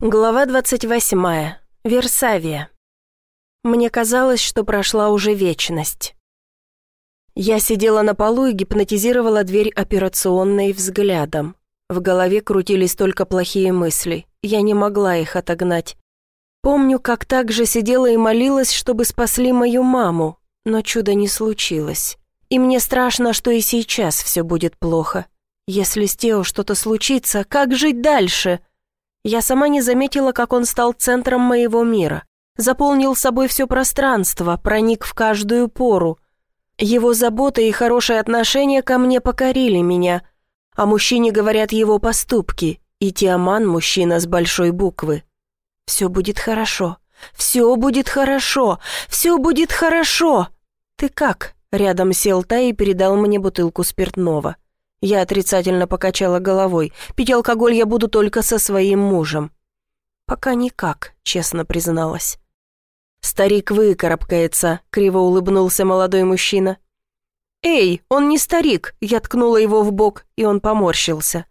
Глава 28. Версавия. Мне казалось, что прошла уже вечность. Я сидела на полу и гипнотизировала дверь операционной взглядом. В голове крутились только плохие мысли. Я не могла их отогнать. Помню, как также сидела и молилась, чтобы спасли мою маму, но чуда не случилось. И мне страшно, что и сейчас все будет плохо. Если с Тео что-то случится, как жить дальше?» Я сама не заметила, как он стал центром моего мира. Заполнил собой все пространство, проник в каждую пору. Его забота и хорошее отношение ко мне покорили меня. О мужчине говорят его поступки, и Тиаман – мужчина с большой буквы. «Все будет хорошо, все будет хорошо, все будет хорошо!» «Ты как?» – рядом сел Тай и передал мне бутылку спиртного. Я отрицательно покачала головой. Пить алкоголь я буду только со своим мужем. Пока никак, честно призналась. Старик выкарабкается, криво улыбнулся молодой мужчина. «Эй, он не старик!» Я ткнула его в бок, и он поморщился.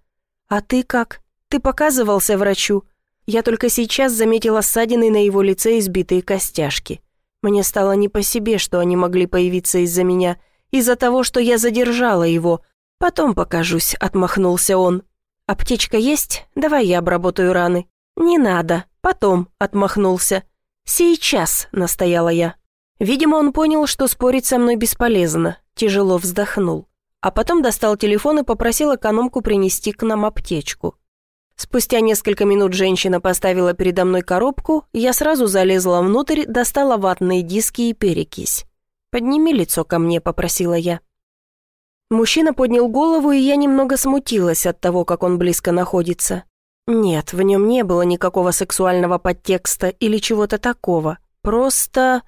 «А ты как? Ты показывался врачу?» Я только сейчас заметила ссадины на его лице и сбитые костяшки. Мне стало не по себе, что они могли появиться из-за меня, из-за того, что я задержала его, «Потом покажусь», — отмахнулся он. «Аптечка есть? Давай я обработаю раны». «Не надо. Потом», — отмахнулся. «Сейчас», — настояла я. Видимо, он понял, что спорить со мной бесполезно, тяжело вздохнул. А потом достал телефон и попросил экономку принести к нам аптечку. Спустя несколько минут женщина поставила передо мной коробку, я сразу залезла внутрь, достала ватные диски и перекись. «Подними лицо ко мне», — попросила я. Мужчина поднял голову, и я немного смутилась от того, как он близко находится. Нет, в нем не было никакого сексуального подтекста или чего-то такого. Просто...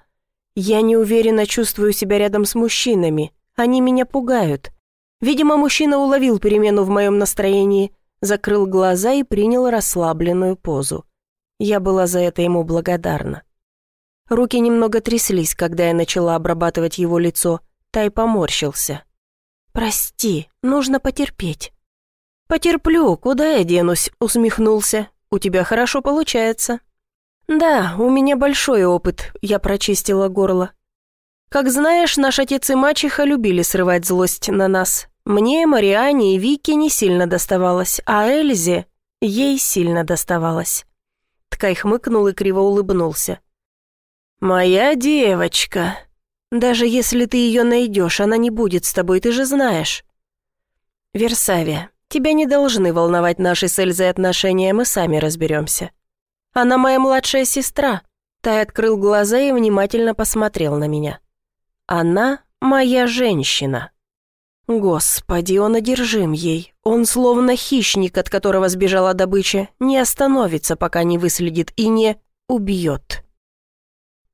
Я неуверенно чувствую себя рядом с мужчинами. Они меня пугают. Видимо, мужчина уловил перемену в моем настроении, закрыл глаза и принял расслабленную позу. Я была за это ему благодарна. Руки немного тряслись, когда я начала обрабатывать его лицо. Тай поморщился. «Прости, нужно потерпеть». «Потерплю, куда я денусь?» — усмехнулся. «У тебя хорошо получается». «Да, у меня большой опыт», — я прочистила горло. «Как знаешь, наш отец и мачеха любили срывать злость на нас. Мне, Мариане и Вике не сильно доставалось, а Эльзе ей сильно доставалось». Ткай хмыкнул и криво улыбнулся. «Моя девочка», даже если ты ее найдешь, она не будет с тобой, ты же знаешь. Версавия, тебя не должны волновать наши с Эльзой отношения, мы сами разберемся. Она моя младшая сестра. Тай открыл глаза и внимательно посмотрел на меня. Она моя женщина. Господи, он одержим ей. Он словно хищник, от которого сбежала добыча, не остановится, пока не выследит и не убьет.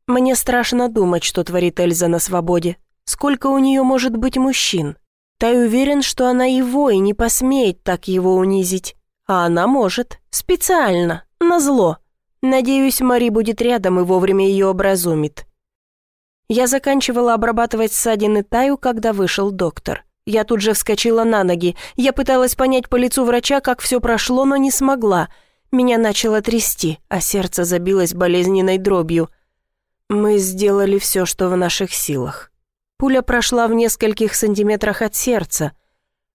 Мне страшно думать, что творит Эльза на свободе. Сколько у нее может быть мужчин? Тай уверен, что она его и не посмеет так его унизить. А она может. Специально. на зло. Надеюсь, Мари будет рядом и вовремя ее образумит. Я заканчивала обрабатывать ссадины Таю, когда вышел доктор. Я тут же вскочила на ноги. Я пыталась понять по лицу врача, как все прошло, но не смогла. Меня начало трясти, а сердце забилось болезненной дробью. Мы сделали все, что в наших силах. Пуля прошла в нескольких сантиметрах от сердца.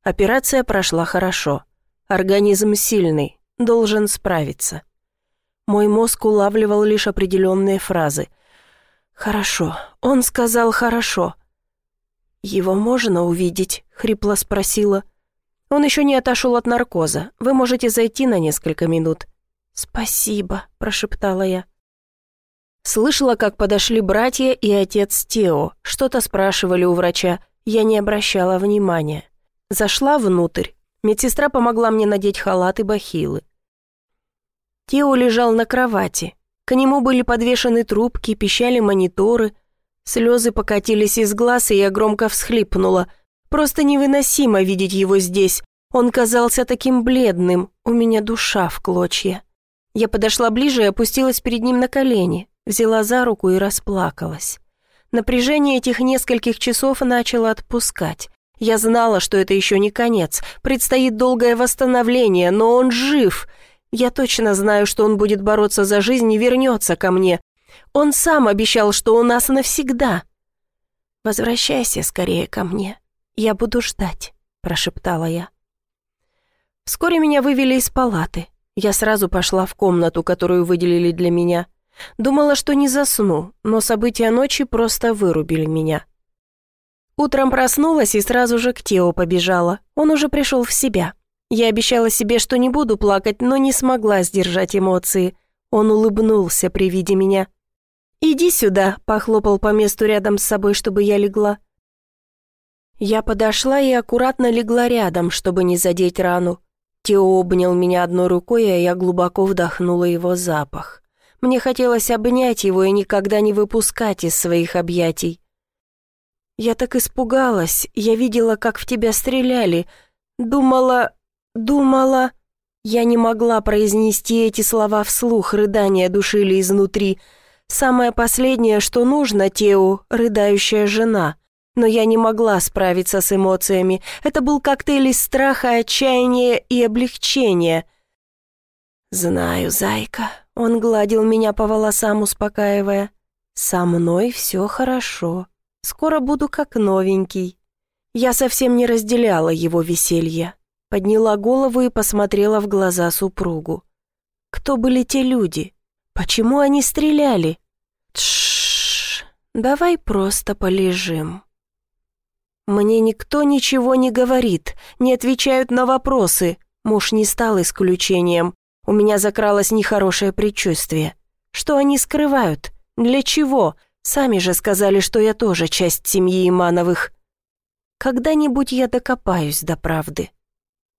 Операция прошла хорошо. Организм сильный, должен справиться. Мой мозг улавливал лишь определенные фразы. «Хорошо». Он сказал «хорошо». «Его можно увидеть?» — хрипло спросила. «Он еще не отошел от наркоза. Вы можете зайти на несколько минут». «Спасибо», — прошептала я. Слышала, как подошли братья и отец Тео, что-то спрашивали у врача, я не обращала внимания. Зашла внутрь. Медсестра помогла мне надеть халат и бахилы. Тео лежал на кровати. К нему были подвешены трубки, пищали мониторы. Слезы покатились из глаз, и я громко всхлипнула. Просто невыносимо видеть его здесь. Он казался таким бледным, у меня душа в клочья. Я подошла ближе и опустилась перед ним на колени взяла за руку и расплакалась. Напряжение этих нескольких часов начало отпускать. Я знала, что это еще не конец, предстоит долгое восстановление, но он жив. Я точно знаю, что он будет бороться за жизнь и вернется ко мне. Он сам обещал, что у нас навсегда. Возвращайся скорее ко мне. Я буду ждать», — прошептала я. Вскоре меня вывели из палаты. Я сразу пошла в комнату, которую выделили для меня. Думала, что не засну, но события ночи просто вырубили меня. Утром проснулась и сразу же к Тео побежала. Он уже пришел в себя. Я обещала себе, что не буду плакать, но не смогла сдержать эмоции. Он улыбнулся при виде меня. «Иди сюда», — похлопал по месту рядом с собой, чтобы я легла. Я подошла и аккуратно легла рядом, чтобы не задеть рану. Тео обнял меня одной рукой, а я глубоко вдохнула его запах. Мне хотелось обнять его и никогда не выпускать из своих объятий. Я так испугалась, я видела, как в тебя стреляли. Думала, думала... Я не могла произнести эти слова вслух, рыдания душили изнутри. Самое последнее, что нужно Тео, рыдающая жена — но я не могла справиться с эмоциями. Это был коктейль из страха, отчаяния и облегчения. «Знаю, зайка», — он гладил меня по волосам, успокаивая. «Со мной все хорошо. Скоро буду как новенький». Я совсем не разделяла его веселье. Подняла голову и посмотрела в глаза супругу. Кто были те люди? Почему они стреляли? Тш, давай просто полежим. Мне никто ничего не говорит, не отвечают на вопросы. Муж не стал исключением. У меня закралось нехорошее предчувствие. Что они скрывают? Для чего? Сами же сказали, что я тоже часть семьи Имановых. Когда-нибудь я докопаюсь до правды.